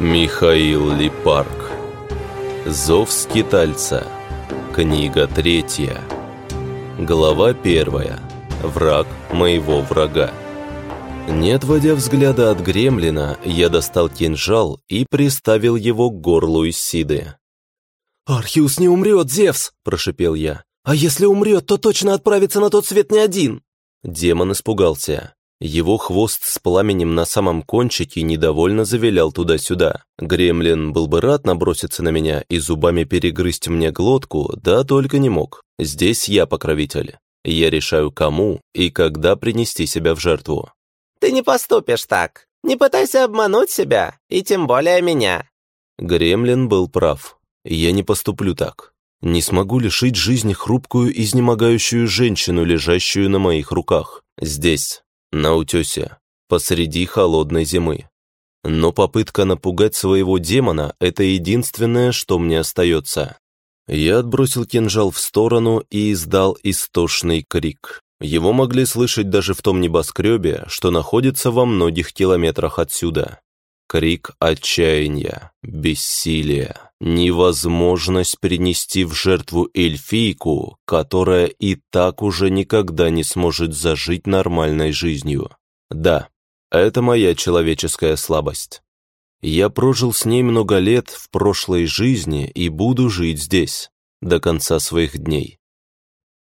Михаил Липарк Зов скитальца Книга третья Глава первая Враг моего врага Не отводя взгляда от гремлина, я достал кинжал и приставил его к горлу Исиды. «Архиус не умрет, Зевс!» – прошипел я. «А если умрет, то точно отправится на тот свет не один!» Демон испугался. Его хвост с пламенем на самом кончике недовольно завилял туда-сюда. Гремлин был бы рад наброситься на меня и зубами перегрызть мне глотку, да только не мог. Здесь я покровитель. Я решаю, кому и когда принести себя в жертву. «Ты не поступишь так. Не пытайся обмануть себя, и тем более меня». Гремлин был прав. Я не поступлю так. Не смогу лишить жизни хрупкую, изнемогающую женщину, лежащую на моих руках. Здесь, на утесе, посреди холодной зимы. Но попытка напугать своего демона – это единственное, что мне остается. Я отбросил кинжал в сторону и издал истошный крик. Его могли слышать даже в том небоскребе, что находится во многих километрах отсюда. Крик отчаяния, бессилия, невозможность принести в жертву эльфийку, которая и так уже никогда не сможет зажить нормальной жизнью. Да, это моя человеческая слабость. Я прожил с ней много лет в прошлой жизни и буду жить здесь, до конца своих дней.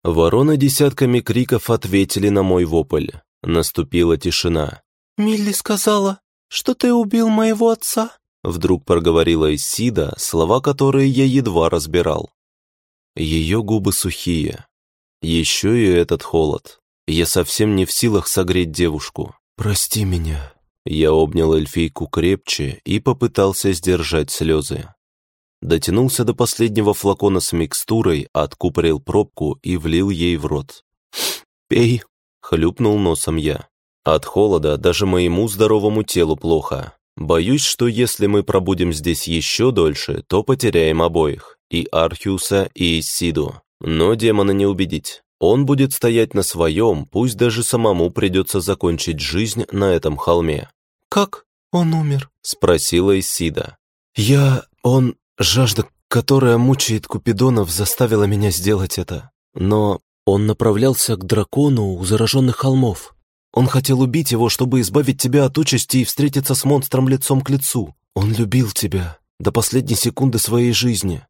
Вороны десятками криков ответили на мой вопль. Наступила тишина. «Милли сказала, что ты убил моего отца?» Вдруг проговорила Исида, слова которые я едва разбирал. Ее губы сухие. Еще и этот холод. Я совсем не в силах согреть девушку. «Прости меня». Я обнял эльфийку крепче и попытался сдержать слезы. Дотянулся до последнего флакона с микстурой, откупорил пробку и влил ей в рот. «Пей», — хлюпнул носом я. От холода даже моему здоровому телу плохо. Боюсь, что если мы пробудем здесь еще дольше, то потеряем обоих, и Архиуса, и Исиду. Но демона не убедить. Он будет стоять на своем, пусть даже самому придется закончить жизнь на этом холме. «Как он умер?» – спросила Исида. «Я... он... жажда, которая мучает Купидонов, заставила меня сделать это. Но он направлялся к дракону у зараженных холмов. Он хотел убить его, чтобы избавить тебя от участи и встретиться с монстром лицом к лицу. Он любил тебя до последней секунды своей жизни».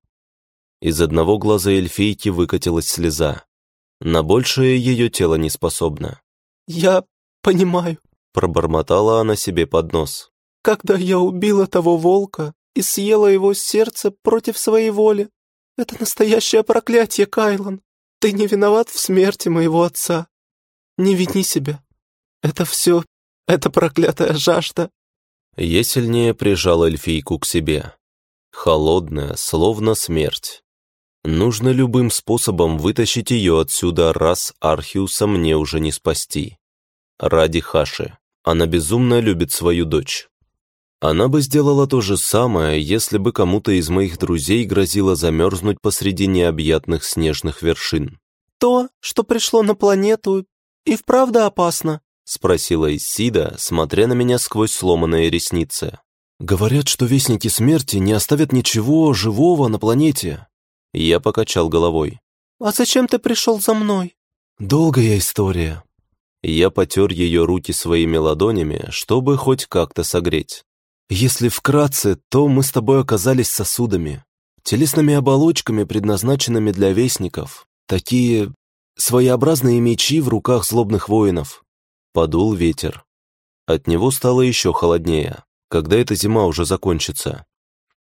Из одного глаза эльфийки выкатилась слеза. На большее ее тело не способно. «Я понимаю», — пробормотала она себе под нос. «Когда я убила того волка и съела его сердце против своей воли, это настоящее проклятие, Кайлан. Ты не виноват в смерти моего отца. Не вини себя. Это все... это проклятая жажда. Я сильнее прижал эльфийку к себе. Холодная, словно смерть. Нужно любым способом вытащить ее отсюда, раз Архиуса мне уже не спасти. Ради Хаши. Она безумно любит свою дочь. Она бы сделала то же самое, если бы кому-то из моих друзей грозило замерзнуть посреди необъятных снежных вершин. То, что пришло на планету, и вправду опасно, — спросила Исида, смотря на меня сквозь сломанные ресницы. «Говорят, что Вестники Смерти не оставят ничего живого на планете». Я покачал головой. «А зачем ты пришел за мной?» «Долгая история». Я потер ее руки своими ладонями, чтобы хоть как-то согреть. «Если вкратце, то мы с тобой оказались сосудами, телесными оболочками, предназначенными для вестников. Такие своеобразные мечи в руках злобных воинов. Подул ветер. От него стало еще холоднее. Когда эта зима уже закончится?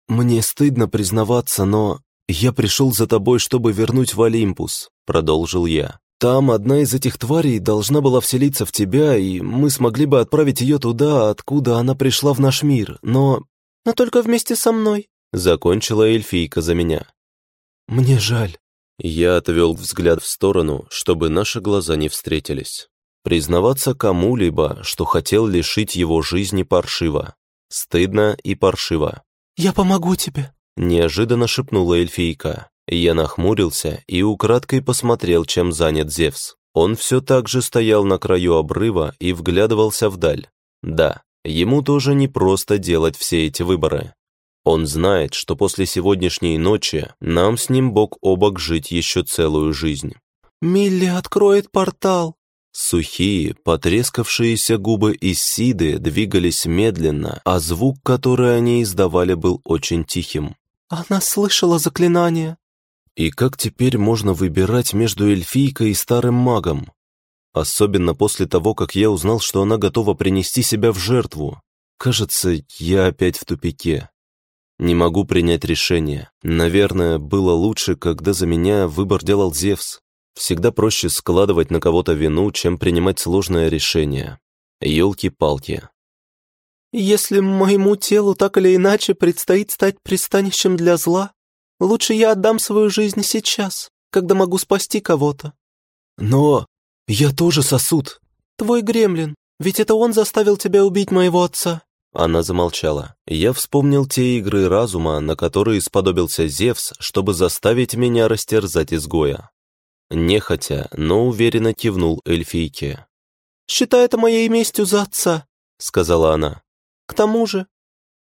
«Мне стыдно признаваться, но я пришел за тобой, чтобы вернуть в Олимпус», — продолжил я. «Там одна из этих тварей должна была вселиться в тебя, и мы смогли бы отправить ее туда, откуда она пришла в наш мир, но...» «Но только вместе со мной», — закончила эльфийка за меня. «Мне жаль». Я отвел взгляд в сторону, чтобы наши глаза не встретились. Признаваться кому-либо, что хотел лишить его жизни паршиво. Стыдно и паршиво. «Я помогу тебе», — неожиданно шепнула эльфийка. Я нахмурился и украдкой посмотрел, чем занят Зевс. Он все так же стоял на краю обрыва и вглядывался вдаль. Да, Ему тоже не просто делать все эти выборы. Он знает, что после сегодняшней ночи нам с ним бок о бок жить еще целую жизнь. «Милли откроет портал!» Сухие, потрескавшиеся губы Исиды двигались медленно, а звук, который они издавали, был очень тихим. «Она слышала заклинание!» И как теперь можно выбирать между эльфийкой и старым магом? Особенно после того, как я узнал, что она готова принести себя в жертву. Кажется, я опять в тупике. Не могу принять решение. Наверное, было лучше, когда за меня выбор делал Зевс. Всегда проще складывать на кого-то вину, чем принимать сложное решение. Ёлки-палки. «Если моему телу так или иначе предстоит стать пристанищем для зла, лучше я отдам свою жизнь сейчас, когда могу спасти кого-то». «Но я тоже сосуд». «Твой гремлин, ведь это он заставил тебя убить моего отца». Она замолчала. Я вспомнил те игры разума, на которые сподобился Зевс, чтобы заставить меня растерзать изгоя. Нехотя, но уверенно кивнул эльфийке. «Считай это моей местью за отца», — сказала она. «К тому же,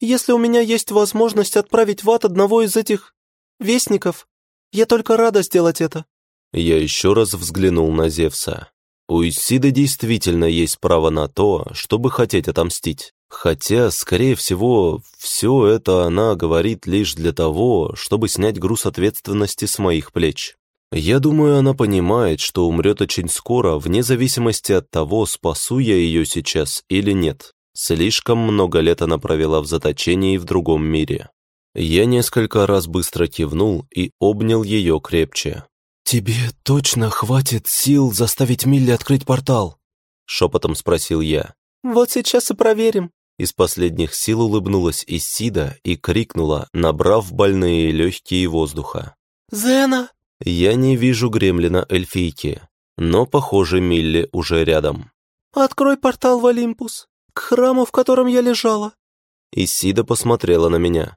если у меня есть возможность отправить в ад одного из этих вестников, я только рада сделать это». Я еще раз взглянул на Зевса. У Исиды действительно есть право на то, чтобы хотеть отомстить. Хотя, скорее всего, все это она говорит лишь для того, чтобы снять груз ответственности с моих плеч. Я думаю, она понимает, что умрет очень скоро, вне зависимости от того, спасу я ее сейчас или нет. Слишком много лет она провела в заточении в другом мире. Я несколько раз быстро кивнул и обнял ее крепче. «Тебе точно хватит сил заставить Милли открыть портал?» Шепотом спросил я. «Вот сейчас и проверим». Из последних сил улыбнулась Исида и крикнула, набрав больные легкие воздуха. «Зена!» Я не вижу гремлина эльфийки, но, похоже, Милли уже рядом. «Открой портал в Олимпус, к храму, в котором я лежала». Исида посмотрела на меня.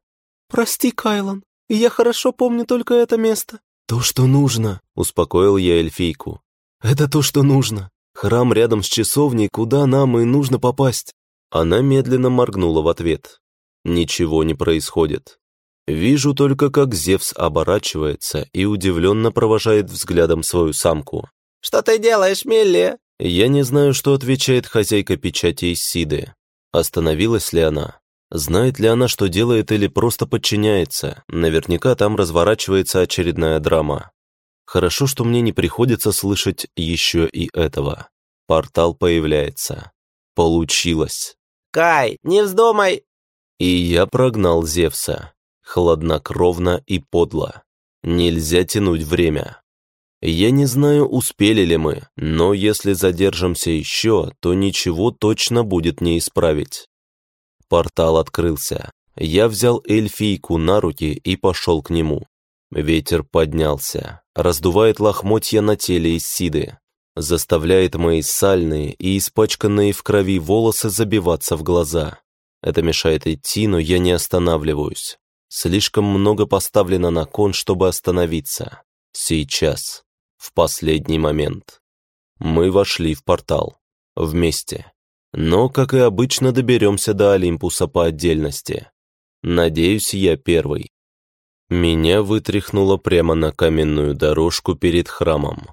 «Прости, Кайлан, я хорошо помню только это место». «То, что нужно», — успокоил я эльфийку. «Это то, что нужно. Храм рядом с часовней, куда нам и нужно попасть». Она медленно моргнула в ответ. Ничего не происходит. Вижу только, как Зевс оборачивается и удивленно провожает взглядом свою самку. «Что ты делаешь, Милли?» Я не знаю, что отвечает хозяйка печати из Сиды. Остановилась ли она? Знает ли она, что делает или просто подчиняется? Наверняка там разворачивается очередная драма. Хорошо, что мне не приходится слышать еще и этого. Портал появляется. Получилось. «Кай, не вздумай!» И я прогнал Зевса хладнокровно и подло. Нельзя тянуть время. Я не знаю, успели ли мы, но если задержимся еще, то ничего точно будет не исправить. Портал открылся. Я взял эльфийку на руки и пошел к нему. Ветер поднялся, раздувает лохмотья на теле Исиды, заставляет мои сальные и испачканные в крови волосы забиваться в глаза. Это мешает идти, но я не останавливаюсь. Слишком много поставлено на кон, чтобы остановиться. Сейчас. В последний момент. Мы вошли в портал. Вместе. Но, как и обычно, доберемся до Олимпуса по отдельности. Надеюсь, я первый. Меня вытряхнуло прямо на каменную дорожку перед храмом.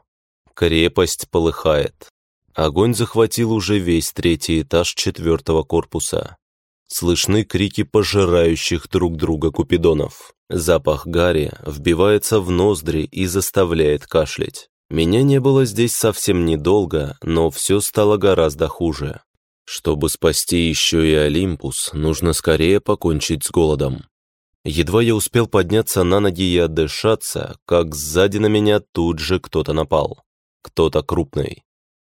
Крепость полыхает. Огонь захватил уже весь третий этаж четвертого корпуса. Слышны крики пожирающих друг друга купидонов. Запах гари вбивается в ноздри и заставляет кашлять. Меня не было здесь совсем недолго, но все стало гораздо хуже. Чтобы спасти еще и Олимпус, нужно скорее покончить с голодом. Едва я успел подняться на ноги и отдышаться, как сзади на меня тут же кто-то напал. Кто-то крупный.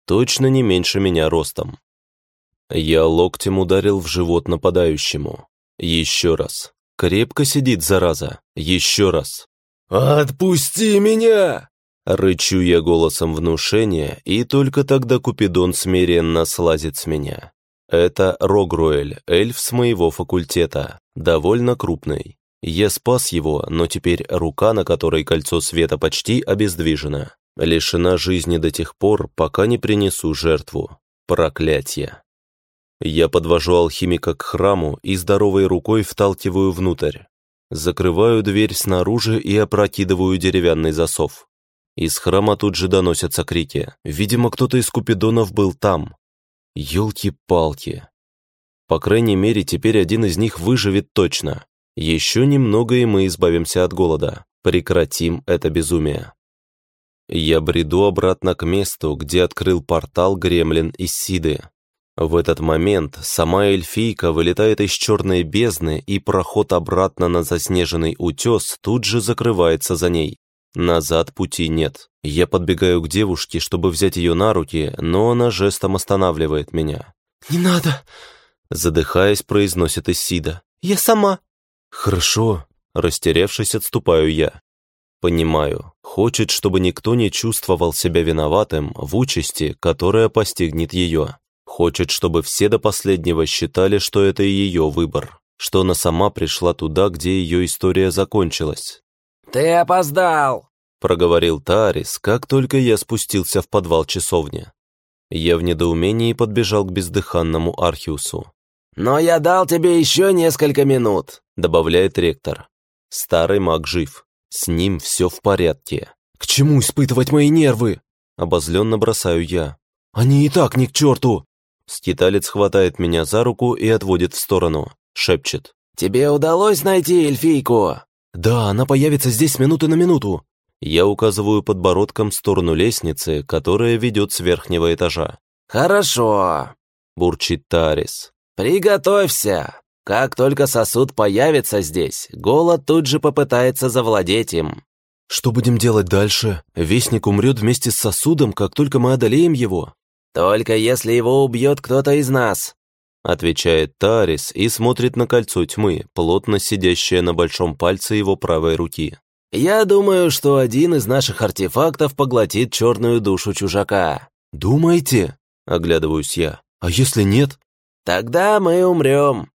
Точно не меньше меня ростом. Я локтем ударил в живот нападающему. Еще раз. Крепко сидит, зараза. Еще раз. «Отпусти меня!» Рычу я голосом внушения, и только тогда Купидон смиренно слазит с меня. Это Рогруэль, эльф с моего факультета, довольно крупный. Я спас его, но теперь рука, на которой кольцо света почти обездвижена, лишена жизни до тех пор, пока не принесу жертву. Проклятье. Я подвожу алхимика к храму и здоровой рукой вталкиваю внутрь. Закрываю дверь снаружи и опрокидываю деревянный засов. Из храма тут же доносятся крики. Видимо, кто-то из купидонов был там. Ёлки-палки. По крайней мере, теперь один из них выживет точно. Еще немного, и мы избавимся от голода. Прекратим это безумие. Я бреду обратно к месту, где открыл портал Гремлин из Сиды. В этот момент сама эльфийка вылетает из черной бездны, и проход обратно на заснеженный утес тут же закрывается за ней. Назад пути нет. Я подбегаю к девушке, чтобы взять ее на руки, но она жестом останавливает меня. «Не надо!» Задыхаясь, произносит Исида. «Я сама!» «Хорошо», — растерявшись, отступаю я. Понимаю, хочет, чтобы никто не чувствовал себя виноватым в участи, которая постигнет ее. Хочет, чтобы все до последнего считали, что это ее выбор, что она сама пришла туда, где ее история закончилась. «Ты опоздал!» — проговорил Тарис, как только я спустился в подвал часовни. Я в недоумении подбежал к бездыханному Архиусу. «Но я дал тебе еще несколько минут», — добавляет ректор. Старый маг жив. С ним все в порядке. «К чему испытывать мои нервы?» Обозленно бросаю я. «Они и так ни к черту!» Скиталец хватает меня за руку и отводит в сторону. Шепчет. «Тебе удалось найти эльфийку?» «Да, она появится здесь минуты на минуту». Я указываю подбородком в сторону лестницы, которая ведет с верхнего этажа. «Хорошо», — бурчит Тарис. «Приготовься. Как только сосуд появится здесь, голод тут же попытается завладеть им». «Что будем делать дальше? Вестник умрет вместе с сосудом, как только мы одолеем его?» «Только если его убьет кто-то из нас», — отвечает Тарис и смотрит на кольцо тьмы, плотно сидящее на большом пальце его правой руки. «Я думаю, что один из наших артефактов поглотит черную душу чужака». «Думаете?» — оглядываюсь я. «А если нет?» «Тогда мы умрем».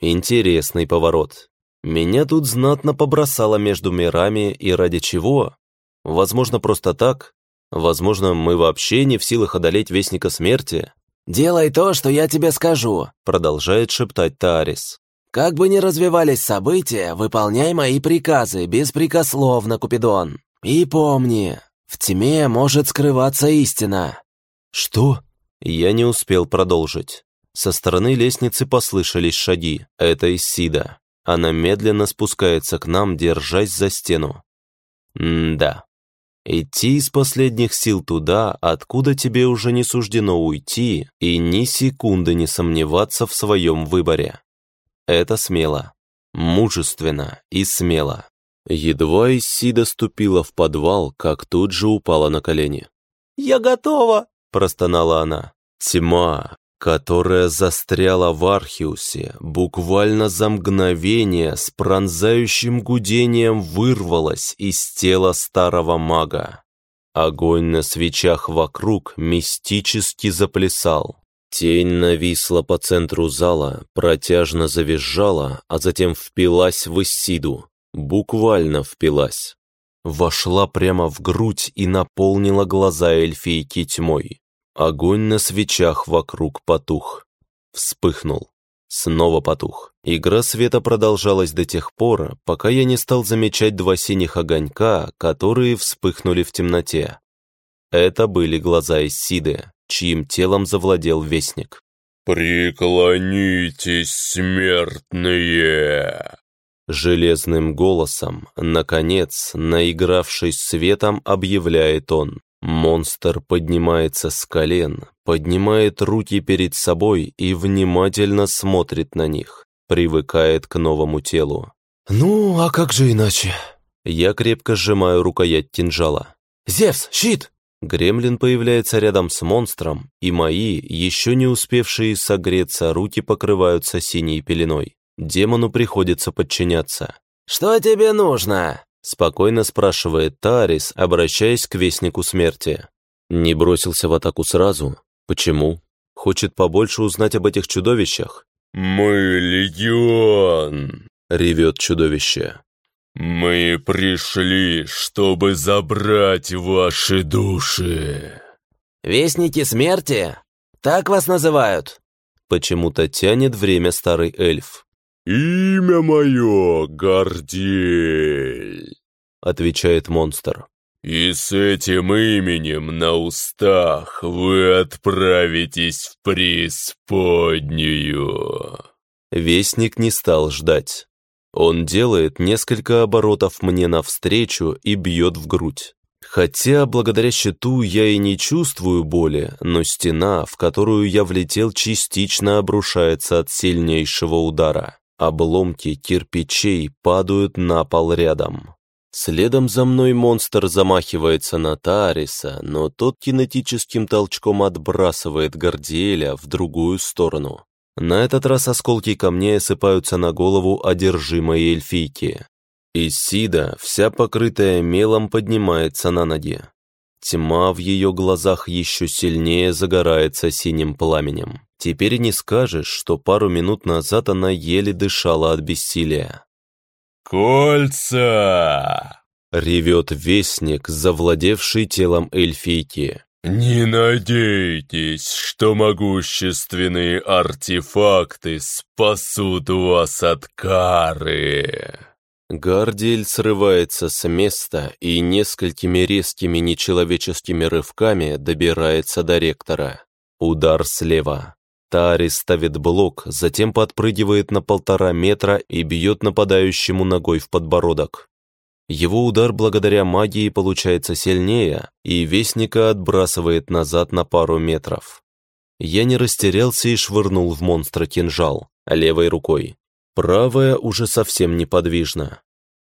Интересный поворот. Меня тут знатно побросало между мирами и ради чего? Возможно, просто так, Возможно, мы вообще не в силах одолеть Вестника Смерти?» «Делай то, что я тебе скажу», — продолжает шептать Тарис. «Как бы ни развивались события, выполняй мои приказы беспрекословно, Купидон. И помни, в тьме может скрываться истина». «Что?» Я не успел продолжить. Со стороны лестницы послышались шаги. Это Исида. Она медленно спускается к нам, держась за стену. М-да. Идти из последних сил туда, откуда тебе уже не суждено уйти, и ни секунды не сомневаться в своем выборе. Это смело, мужественно и смело. Едва Исида ступила в подвал, как тут же упала на колени. «Я готова!» – простонала она. Тьма, которая застряла в Архиусе, буквально за мгновение с пронзающим гудением вырвалась из тела старого мага. Огонь на свечах вокруг мистически заплясал. Тень нависла по центру зала, протяжно завизжала, а затем впилась в Исиду. Буквально впилась. Вошла прямо в грудь и наполнила глаза эльфийки тьмой. Огонь на свечах вокруг потух. Вспыхнул. Снова потух. Игра света продолжалась до тех пор, пока я не стал замечать два синих огонька, которые вспыхнули в темноте. Это были глаза Исиды, чьим телом завладел Вестник. «Преклонитесь, смертные!» Железным голосом, наконец, наигравшись светом, объявляет он. Монстр поднимается с колен, поднимает руки перед собой и внимательно смотрит на них, привыкает к новому телу. «Ну, а как же иначе?» Я крепко сжимаю рукоять кинжала. «Зевс, щит!» Гремлин появляется рядом с монстром, и мои, еще не успевшие согреться, руки покрываются синей пеленой. Демону приходится подчиняться. «Что тебе нужно?» Спокойно спрашивает Тарис, обращаясь к Вестнику Смерти. Не бросился в атаку сразу? Почему? Хочет побольше узнать об этих чудовищах? «Мы легион!» — ревет чудовище. «Мы пришли, чтобы забрать ваши души!» «Вестники Смерти? Так вас называют?» Почему-то тянет время старый эльф. «Имя мое Гордель», — отвечает монстр. «И с этим именем на устах вы отправитесь в преисподнюю». Вестник не стал ждать. Он делает несколько оборотов мне навстречу и бьет в грудь. Хотя благодаря щиту я и не чувствую боли, но стена, в которую я влетел, частично обрушается от сильнейшего удара. Обломки кирпичей падают на пол рядом. Следом за мной монстр замахивается на Таариса, но тот кинетическим толчком отбрасывает Гордиэля в другую сторону. На этот раз осколки камней осыпаются на голову одержимой эльфийки. Исида, вся покрытая мелом, поднимается на ноги. Тьма в ее глазах еще сильнее загорается синим пламенем. Теперь не скажешь, что пару минут назад она еле дышала от бессилия. «Кольца!» — ревет вестник, завладевший телом эльфийки. «Не надейтесь, что могущественные артефакты спасут вас от кары!» Гардиэль срывается с места и несколькими резкими нечеловеческими рывками добирается до ректора. Удар слева. Тари ставит блок, затем подпрыгивает на полтора метра и бьет нападающему ногой в подбородок. Его удар благодаря магии получается сильнее, и Вестника отбрасывает назад на пару метров. Я не растерялся и швырнул в монстра кинжал, левой рукой. Правая уже совсем неподвижна.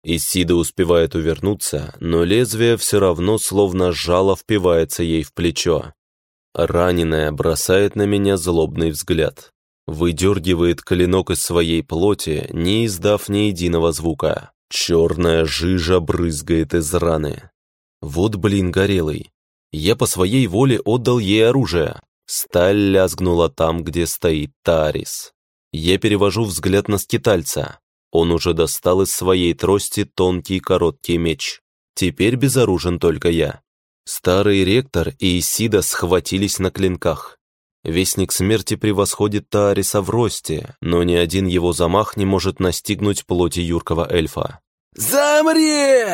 Исида успевает увернуться, но лезвие все равно словно жало впивается ей в плечо. Раненая бросает на меня злобный взгляд. Выдергивает клинок из своей плоти, не издав ни единого звука. Черная жижа брызгает из раны. Вот блин горелый. Я по своей воле отдал ей оружие. Сталь лязгнула там, где стоит Тарис. Я перевожу взгляд на скитальца. Он уже достал из своей трости тонкий короткий меч. Теперь безоружен только я. Старый ректор и Исида схватились на клинках. Вестник смерти превосходит Таариса в росте, но ни один его замах не может настигнуть плоти юркого эльфа. «Замри!»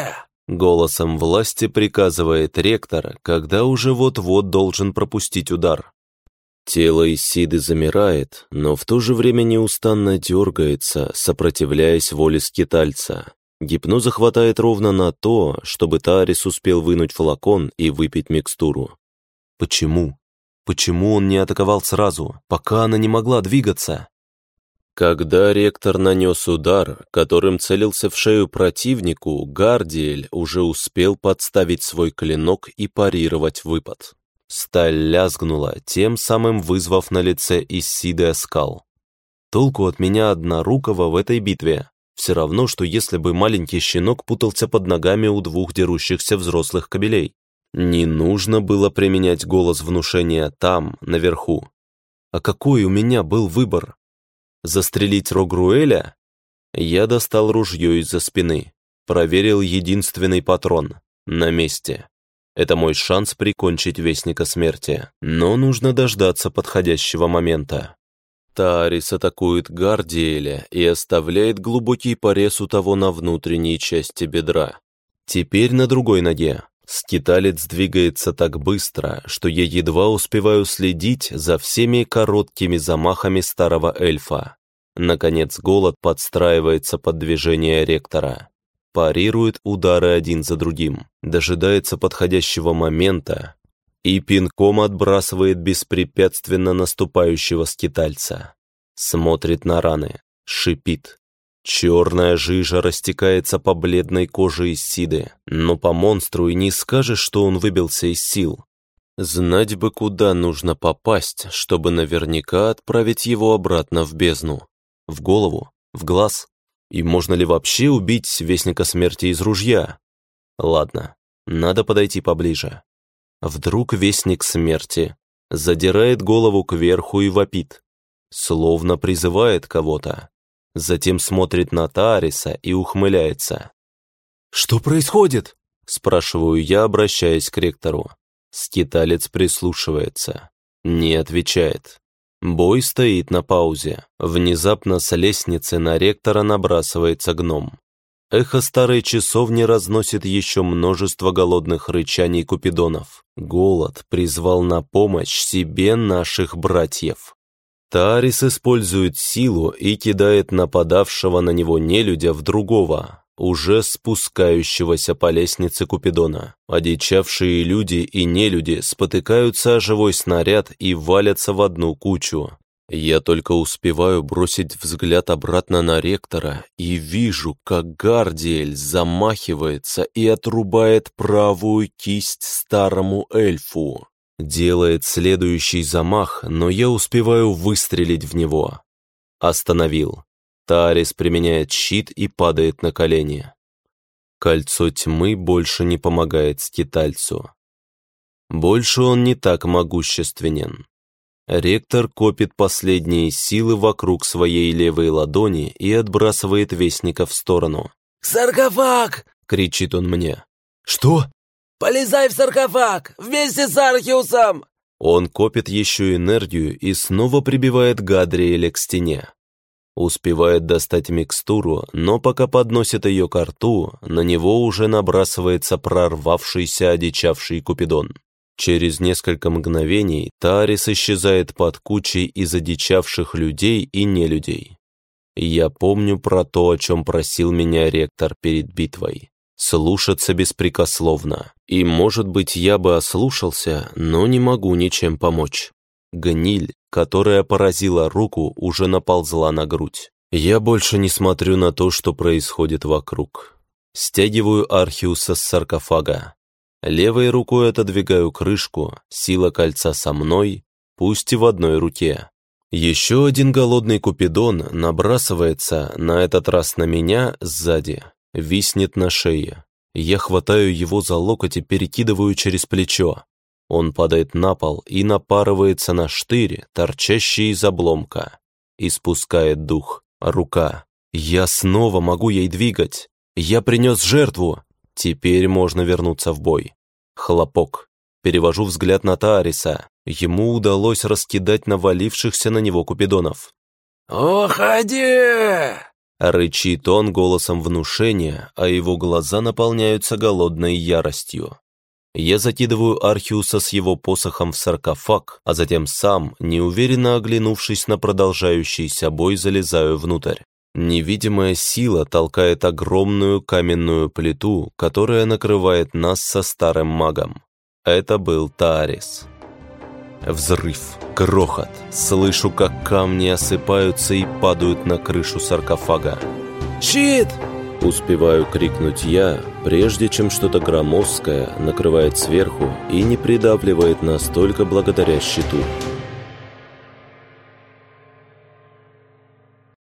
Голосом власти приказывает ректор, когда уже вот-вот должен пропустить удар. Тело Исиды замирает, но в то же время неустанно дергается, сопротивляясь воле скитальца. Гипноза хватает ровно на то, чтобы Тарис успел вынуть флакон и выпить микстуру. Почему? Почему он не атаковал сразу, пока она не могла двигаться? Когда ректор нанес удар, которым целился в шею противнику, Гардиэль уже успел подставить свой клинок и парировать выпад. Сталь лязгнула, тем самым вызвав на лице Исиды оскал. Толку от меня однорукого в этой битве. Все равно, что если бы маленький щенок путался под ногами у двух дерущихся взрослых кобелей. Не нужно было применять голос внушения там, наверху. А какой у меня был выбор? Застрелить Рогруэля? Я достал ружье из-за спины, проверил единственный патрон. На месте. Это мой шанс прикончить Вестника Смерти, но нужно дождаться подходящего момента. Тарис атакует Гардиэля и оставляет глубокий порез у того на внутренней части бедра. Теперь на другой ноге. Скиталец двигается так быстро, что я едва успеваю следить за всеми короткими замахами старого эльфа. Наконец голод подстраивается под движение ректора парирует удары один за другим, дожидается подходящего момента и пинком отбрасывает беспрепятственно наступающего скитальца. Смотрит на раны, шипит. Черная жижа растекается по бледной коже Исиды, но по монстру и не скажешь, что он выбился из сил. Знать бы, куда нужно попасть, чтобы наверняка отправить его обратно в бездну. В голову, в глаз, и можно ли вообще убить Вестника Смерти из ружья? Ладно, надо подойти поближе. Вдруг Вестник Смерти задирает голову кверху и вопит, словно призывает кого-то. Затем смотрит на Таариса и ухмыляется. «Что происходит?» – спрашиваю я, обращаясь к ректору. Скиталец прислушивается. Не отвечает. Бой стоит на паузе. Внезапно с лестницы на ректора набрасывается гном. Эхо старой часовни разносит еще множество голодных рычаний купидонов. Голод призвал на помощь себе наших братьев. Тарис использует силу и кидает нападавшего на него нелюдя в другого, уже спускающегося по лестнице Купидона. Одичавшие люди и нелюди спотыкаются о живой снаряд и валятся в одну кучу. Я только успеваю бросить взгляд обратно на ректора и вижу, как Гардиэль замахивается и отрубает правую кисть старому эльфу. Делает следующий замах, но я успеваю выстрелить в него. Остановил. Тарис применяет щит и падает на колени. Кольцо тьмы больше не помогает скитальцу. Больше он не так могущественен. Ректор копит последние силы вокруг своей левой ладони и отбрасывает вестника в сторону. «Саркофаг!» — кричит он мне. «Что?» «Полезай в саркофаг! Вместе с Архиусом!» Он копит еще энергию и снова прибивает Гадриэля к стене. Успевает достать микстуру, но пока подносит ее к рту, на него уже набрасывается прорвавшийся одичавший Купидон. Через несколько мгновений Тарис исчезает под кучей из одичавших людей и нелюдей. Я помню про то, о чем просил меня ректор перед битвой. Слушаться беспрекословно. И, может быть, я бы ослушался, но не могу ничем помочь. Гниль, которая поразила руку, уже наползла на грудь. Я больше не смотрю на то, что происходит вокруг. Стягиваю Архиуса с саркофага. Левой рукой отодвигаю крышку, сила кольца со мной, пусть и в одной руке. Еще один голодный купидон набрасывается, на этот раз на меня, сзади, виснет на шее. Я хватаю его за локоть и перекидываю через плечо. Он падает на пол и напарывается на штырь, торчащий из обломка. Испускает дух. Рука. Я снова могу ей двигать. Я принес жертву. Теперь можно вернуться в бой. Хлопок. Перевожу взгляд на Таариса. Ему удалось раскидать навалившихся на него купидонов. «Уходи!» Рычит он голосом внушения, а его глаза наполняются голодной яростью. Я закидываю Архиуса с его посохом в саркофаг, а затем сам, неуверенно оглянувшись на продолжающийся бой, залезаю внутрь. Невидимая сила толкает огромную каменную плиту, которая накрывает нас со старым магом. Это был Таарис. Взрыв, грохот. Слышу, как камни осыпаются и падают на крышу саркофага. «Щит!» Успеваю крикнуть я, прежде чем что-то громоздкое накрывает сверху и не придавливает настолько благодаря щиту.